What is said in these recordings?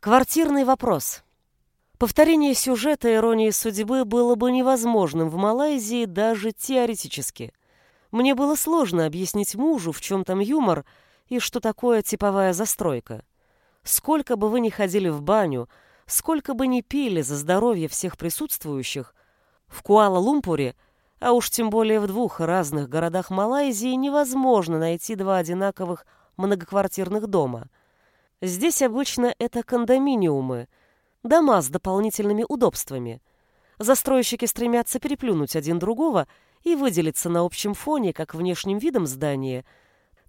Квартирный вопрос. Повторение сюжета «Иронии судьбы» было бы невозможным в Малайзии даже теоретически. Мне было сложно объяснить мужу, в чем там юмор и что такое типовая застройка. Сколько бы вы ни ходили в баню, сколько бы ни пили за здоровье всех присутствующих, в Куала-Лумпуре, а уж тем более в двух разных городах Малайзии, невозможно найти два одинаковых многоквартирных дома – Здесь обычно это кондоминиумы, дома с дополнительными удобствами. Застройщики стремятся переплюнуть один другого и выделиться на общем фоне как внешним видом здания,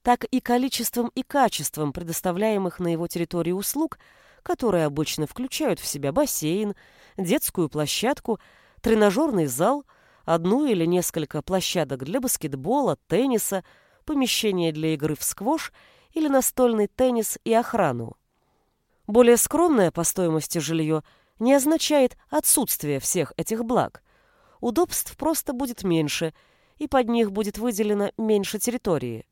так и количеством и качеством предоставляемых на его территории услуг, которые обычно включают в себя бассейн, детскую площадку, тренажерный зал, одну или несколько площадок для баскетбола, тенниса, помещение для игры в сквош – или настольный теннис и охрану. Более скромное по стоимости жилье не означает отсутствие всех этих благ. Удобств просто будет меньше, и под них будет выделено меньше территории.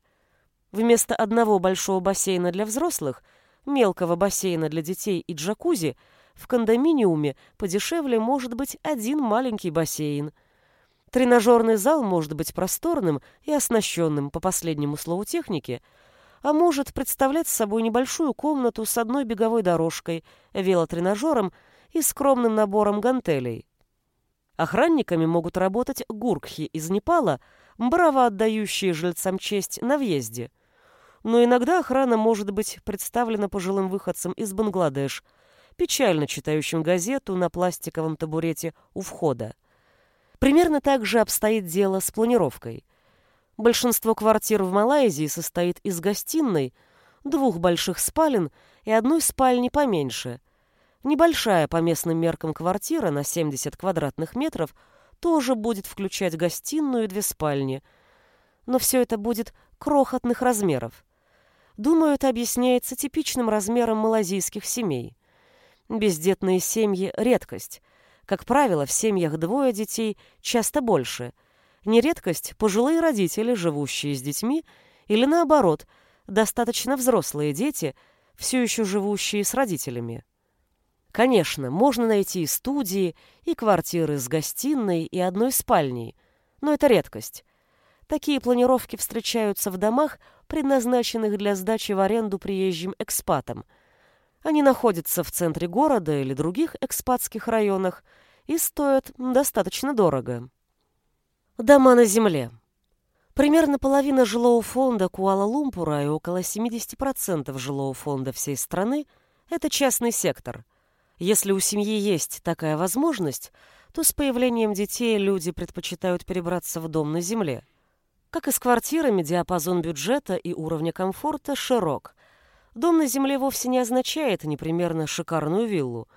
Вместо одного большого бассейна для взрослых, мелкого бассейна для детей и джакузи в кондоминиуме подешевле может быть один маленький бассейн. Тренажерный зал может быть просторным и оснащенным по последнему слову техники – а может представлять собой небольшую комнату с одной беговой дорожкой, велотренажером и скромным набором гантелей. Охранниками могут работать гуркхи из Непала, браво отдающие жильцам честь на въезде. Но иногда охрана может быть представлена пожилым выходцам из Бангладеш, печально читающим газету на пластиковом табурете у входа. Примерно так же обстоит дело с планировкой. Большинство квартир в Малайзии состоит из гостиной, двух больших спален и одной спальни поменьше. Небольшая по местным меркам квартира на 70 квадратных метров тоже будет включать гостиную и две спальни. Но все это будет крохотных размеров. Думаю, это объясняется типичным размером малазийских семей. Бездетные семьи – редкость. Как правило, в семьях двое детей часто больше – Нередкость – пожилые родители, живущие с детьми, или наоборот, достаточно взрослые дети, все еще живущие с родителями. Конечно, можно найти и студии, и квартиры с гостиной и одной спальней, но это редкость. Такие планировки встречаются в домах, предназначенных для сдачи в аренду приезжим экспатам. Они находятся в центре города или других экспатских районах и стоят достаточно дорого. Дома на земле. Примерно половина жилого фонда Куала-Лумпура и около 70% жилого фонда всей страны – это частный сектор. Если у семьи есть такая возможность, то с появлением детей люди предпочитают перебраться в дом на земле. Как и с квартирами, диапазон бюджета и уровня комфорта широк. Дом на земле вовсе не означает непременно шикарную виллу.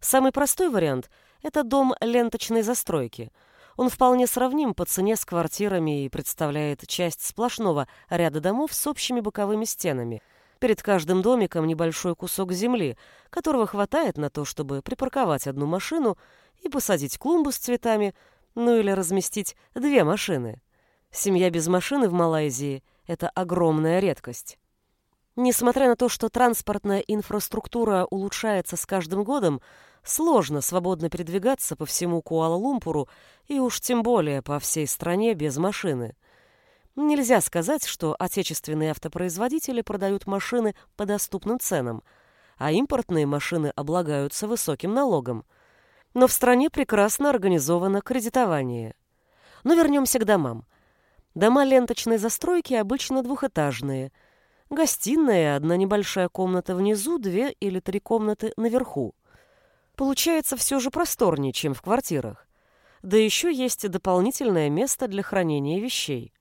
Самый простой вариант – это дом ленточной застройки – он вполне сравним по цене с квартирами и представляет часть сплошного ряда домов с общими боковыми стенами. Перед каждым домиком небольшой кусок земли, которого хватает на то, чтобы припарковать одну машину и посадить клумбу с цветами, ну или разместить две машины. Семья без машины в Малайзии – это огромная редкость. Несмотря на то, что транспортная инфраструктура улучшается с каждым годом, сложно свободно передвигаться по всему Куала-Лумпуру и уж тем более по всей стране без машины. Нельзя сказать, что отечественные автопроизводители продают машины по доступным ценам, а импортные машины облагаются высоким налогом. Но в стране прекрасно организовано кредитование. Но вернемся к домам. Дома ленточной застройки обычно двухэтажные – Гостиная, одна небольшая комната внизу, две или три комнаты наверху. Получается все же просторнее, чем в квартирах. Да еще есть дополнительное место для хранения вещей.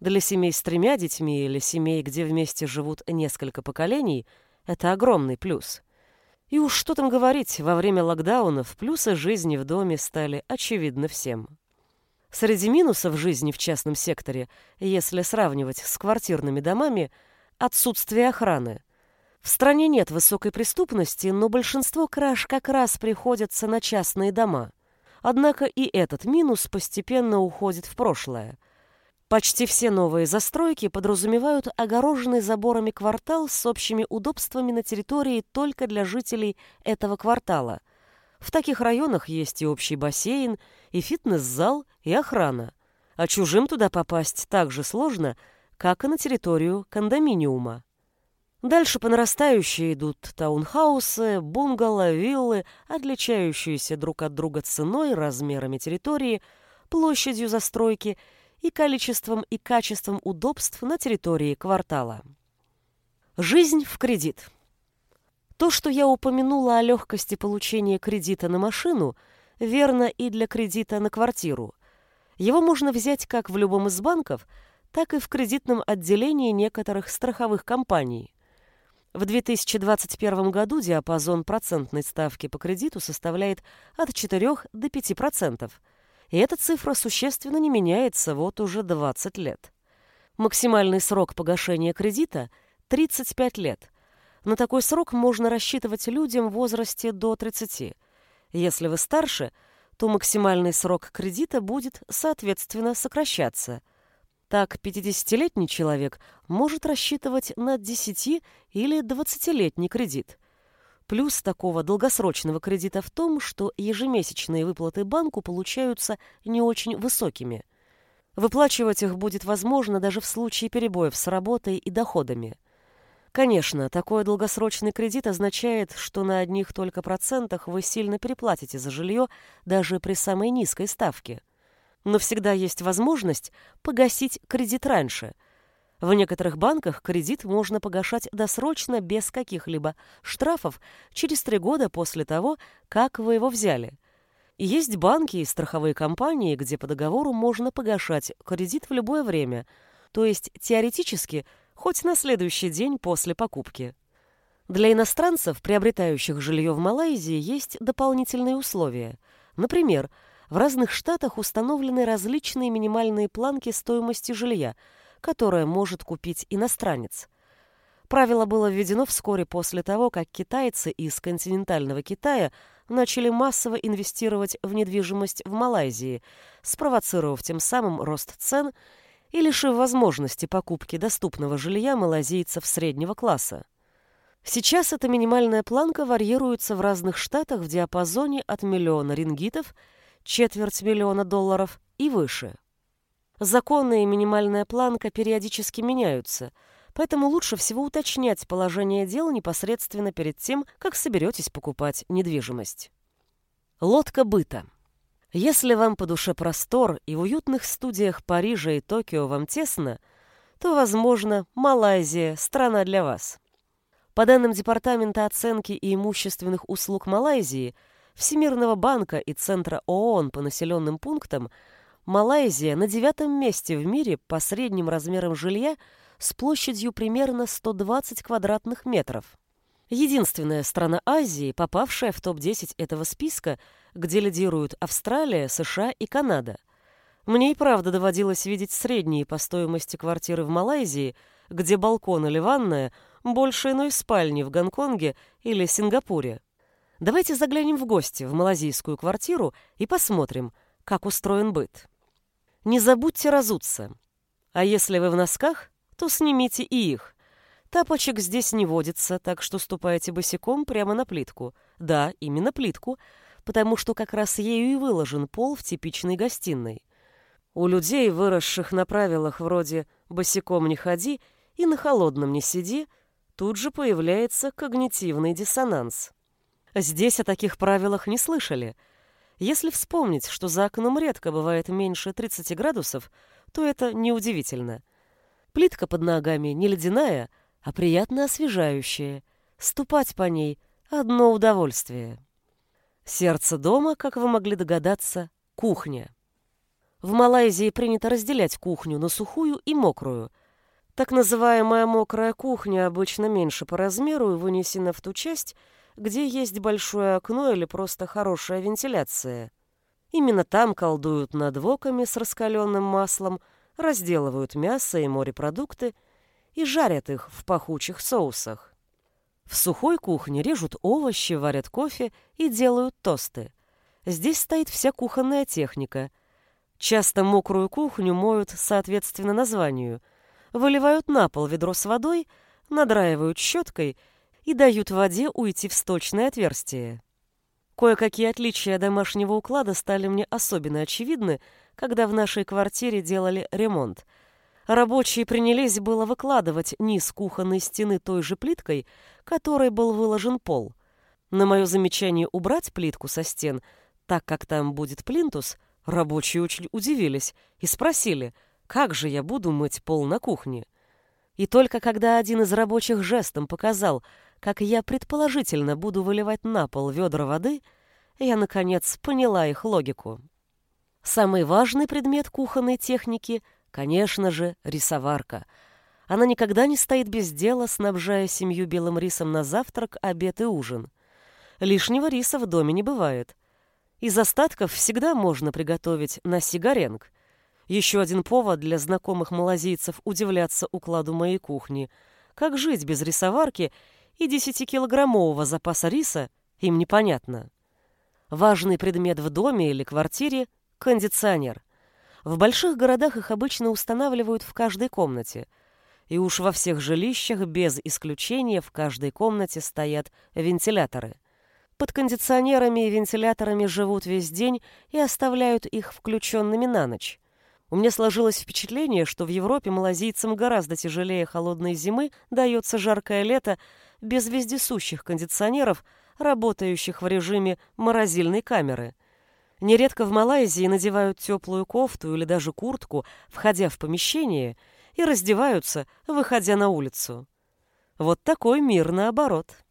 Для семей с тремя детьми или семей, где вместе живут несколько поколений, это огромный плюс. И уж что там говорить, во время локдаунов плюсы жизни в доме стали очевидны всем. Среди минусов жизни в частном секторе, если сравнивать с квартирными домами – отсутствие охраны. В стране нет высокой преступности, но большинство краж как раз приходятся на частные дома. Однако и этот минус постепенно уходит в прошлое. Почти все новые застройки подразумевают огороженный заборами квартал с общими удобствами на территории только для жителей этого квартала. В таких районах есть и общий бассейн, и фитнес-зал, и охрана. А чужим туда попасть так же сложно, как и на территорию кондоминиума. Дальше по нарастающей идут таунхаусы, бунгало, виллы, отличающиеся друг от друга ценой, размерами территории, площадью застройки и количеством и качеством удобств на территории квартала. Жизнь в кредит. То, что я упомянула о легкости получения кредита на машину, верно и для кредита на квартиру. Его можно взять как в любом из банков, так и в кредитном отделении некоторых страховых компаний. В 2021 году диапазон процентной ставки по кредиту составляет от 4 до 5%, и эта цифра существенно не меняется вот уже 20 лет. Максимальный срок погашения кредита – 35 лет. На такой срок можно рассчитывать людям в возрасте до 30. Если вы старше, то максимальный срок кредита будет, соответственно, сокращаться – так 50-летний человек может рассчитывать на 10 или 20-летний кредит. Плюс такого долгосрочного кредита в том, что ежемесячные выплаты банку получаются не очень высокими. Выплачивать их будет возможно даже в случае перебоев с работой и доходами. Конечно, такой долгосрочный кредит означает, что на одних только процентах вы сильно переплатите за жилье даже при самой низкой ставке – но всегда есть возможность погасить кредит раньше. В некоторых банках кредит можно погашать досрочно без каких-либо штрафов через три года после того, как вы его взяли. есть банки и страховые компании, где по договору можно погашать кредит в любое время, то есть теоретически хоть на следующий день после покупки. Для иностранцев, приобретающих жилье в Малайзии, есть дополнительные условия. Например, в разных штатах установлены различные минимальные планки стоимости жилья, которое может купить иностранец. Правило было введено вскоре после того, как китайцы из континентального Китая начали массово инвестировать в недвижимость в Малайзии, спровоцировав тем самым рост цен и лишив возможности покупки доступного жилья малазийцев среднего класса. Сейчас эта минимальная планка варьируется в разных штатах в диапазоне от миллиона рингитов – четверть миллиона долларов и выше. Законы и минимальная планка периодически меняются, поэтому лучше всего уточнять положение дел непосредственно перед тем, как соберетесь покупать недвижимость. Лодка быта. Если вам по душе простор и в уютных студиях Парижа и Токио вам тесно, то, возможно, Малайзия – страна для вас. По данным Департамента оценки и имущественных услуг Малайзии – Всемирного банка и Центра ООН по населенным пунктам, Малайзия на девятом месте в мире по средним размерам жилья с площадью примерно 120 квадратных метров. Единственная страна Азии, попавшая в топ-10 этого списка, где лидируют Австралия, США и Канада. Мне и правда доводилось видеть средние по стоимости квартиры в Малайзии, где балкон или ванная больше иной спальни в Гонконге или Сингапуре. Давайте заглянем в гости в малазийскую квартиру и посмотрим, как устроен быт. Не забудьте разуться. А если вы в носках, то снимите и их. Тапочек здесь не водится, так что ступайте босиком прямо на плитку. Да, именно плитку, потому что как раз ею и выложен пол в типичной гостиной. У людей, выросших на правилах вроде «босиком не ходи» и «на холодном не сиди», тут же появляется когнитивный диссонанс. Здесь о таких правилах не слышали. Если вспомнить, что за окном редко бывает меньше 30 градусов, то это неудивительно. Плитка под ногами не ледяная, а приятно освежающая. Ступать по ней — одно удовольствие. Сердце дома, как вы могли догадаться, кухня. В Малайзии принято разделять кухню на сухую и мокрую. Так называемая мокрая кухня обычно меньше по размеру и вынесена в ту часть, где есть большое окно или просто хорошая вентиляция. Именно там колдуют над воками с раскаленным маслом, разделывают мясо и морепродукты и жарят их в пахучих соусах. В сухой кухне режут овощи, варят кофе и делают тосты. Здесь стоит вся кухонная техника. Часто мокрую кухню моют соответственно названию. Выливают на пол ведро с водой, надраивают щеткой и дают воде уйти в сточное отверстие. Кое-какие отличия домашнего уклада стали мне особенно очевидны, когда в нашей квартире делали ремонт. Рабочие принялись было выкладывать низ кухонной стены той же плиткой, которой был выложен пол. На мое замечание убрать плитку со стен, так как там будет плинтус, рабочие очень удивились и спросили, как же я буду мыть пол на кухне. И только когда один из рабочих жестом показал, как я предположительно буду выливать на пол ведра воды, я, наконец, поняла их логику. Самый важный предмет кухонной техники, конечно же, рисоварка. Она никогда не стоит без дела, снабжая семью белым рисом на завтрак, обед и ужин. Лишнего риса в доме не бывает. Из остатков всегда можно приготовить на сигаренг. Еще один повод для знакомых малазийцев удивляться укладу моей кухни. Как жить без рисоварки и 10-килограммового запаса риса, им непонятно. Важный предмет в доме или квартире – кондиционер. В больших городах их обычно устанавливают в каждой комнате. И уж во всех жилищах без исключения в каждой комнате стоят вентиляторы. Под кондиционерами и вентиляторами живут весь день и оставляют их включенными на ночь. У меня сложилось впечатление, что в Европе малазийцам гораздо тяжелее холодной зимы дается жаркое лето без вездесущих кондиционеров, работающих в режиме морозильной камеры. Нередко в Малайзии надевают теплую кофту или даже куртку, входя в помещение, и раздеваются, выходя на улицу. Вот такой мир наоборот.